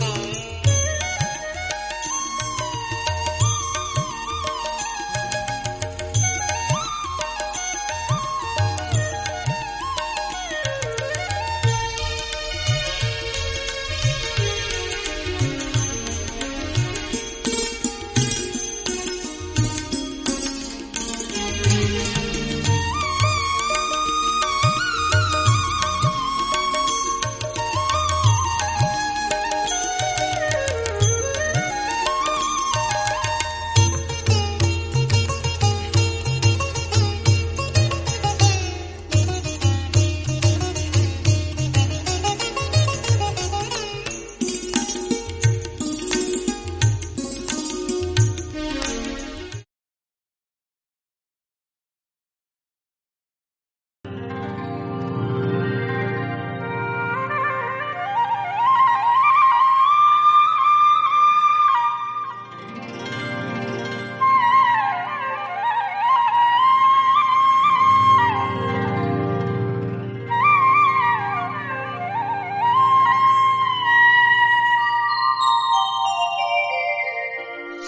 Bye-bye.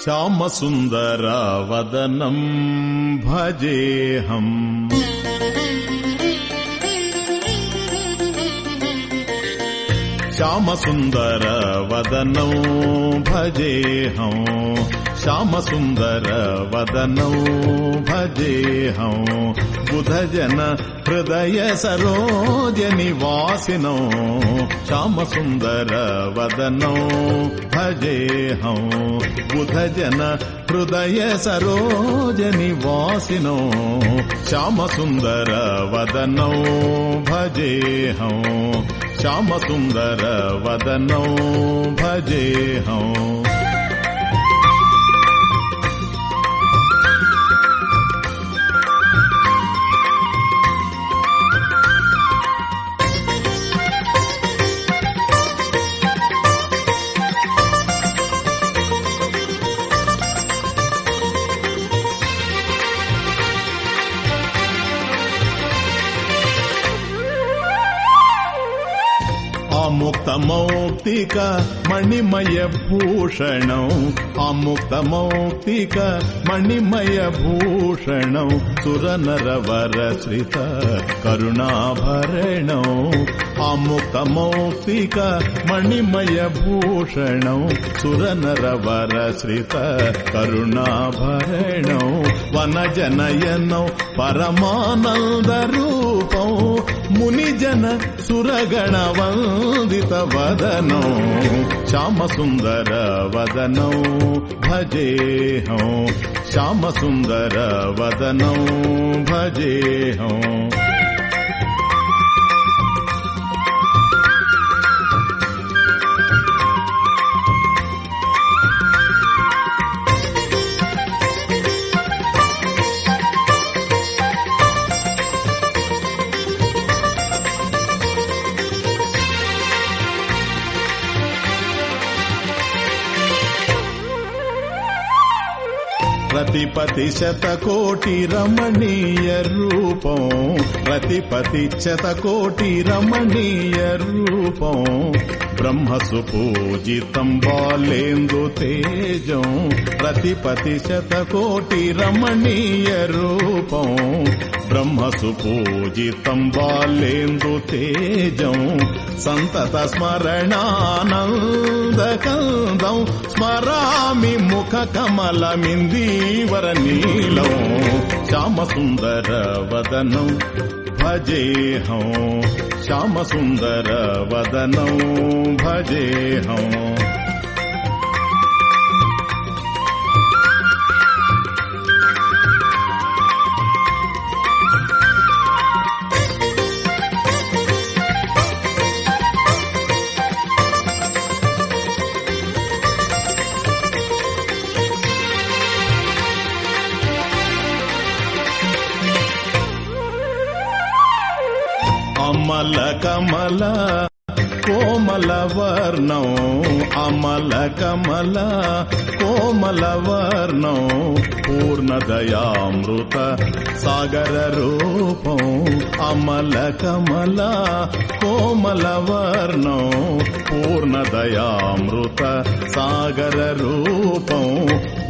श्यामसुन्दरवदनं भजेऽहम् श्यामसुन्दरवदनौ भजेऽहम् Shyamsundar वदनौ भजेऽहौ बुधजन हृदय सरोजनिवासिनौ श्यामसुन्दर वदनौ भजेऽहौ बुधजन हृदय सरोजनिवासिनौ श्यामसुन्दर वदनौ भजेऽहौ श्यामसुन्दर वदनौ भजेऽहौ मौक्तिक मणिमयभूषणौ अमुक्तमौक्तिक मणिमयभूषणौ सुरनरवरश्रित करुणाभरणौ। अमुतमौसिक मणिमयभूषणौ सुरनरवरश्रित करुणाभरणौ वनजनयनौ परमानन्दरूपौ मुनिजन सुरगणवन्दित वदनौ भजेहौ श्यामसुन्दर वदनौ भजेहौ ప్రతిపతి శతకోటి రమణీయ రూపం. ప్రతిపతి శతకోటి రమణీయ రూపం. బ్రహ్మసు పూజితం బాలేందు తేజం. ప్రతిపతి శతకోటి రమణీయ రూపం. బ్రహ్మసు పూజితం బాలేందు తేజం. సంతత స్మరణానందకందం స్మరామి ముఖ కమలమిందీవర నీలం. శ్యామసుందర వదనం. భజేహం శ్యామసుందర వదనం. భజేహం అమల కమల కోమల వర్ణం అమల కమల కోమల వర్ణం పూర్ణదయామృత సాగర రూపం అమల కమల కోమల వర్ణం పూర్ణదయామృత సాగర రూపం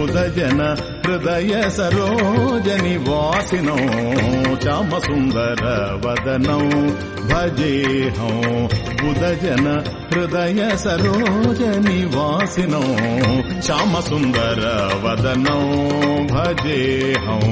ఉదయన హృదయ సరోజని వాసినో చామ సుందర వదనం భజేహం ఉదయన హృదయ సరోజని వాసినో చామ సుందర వదనం భజేహం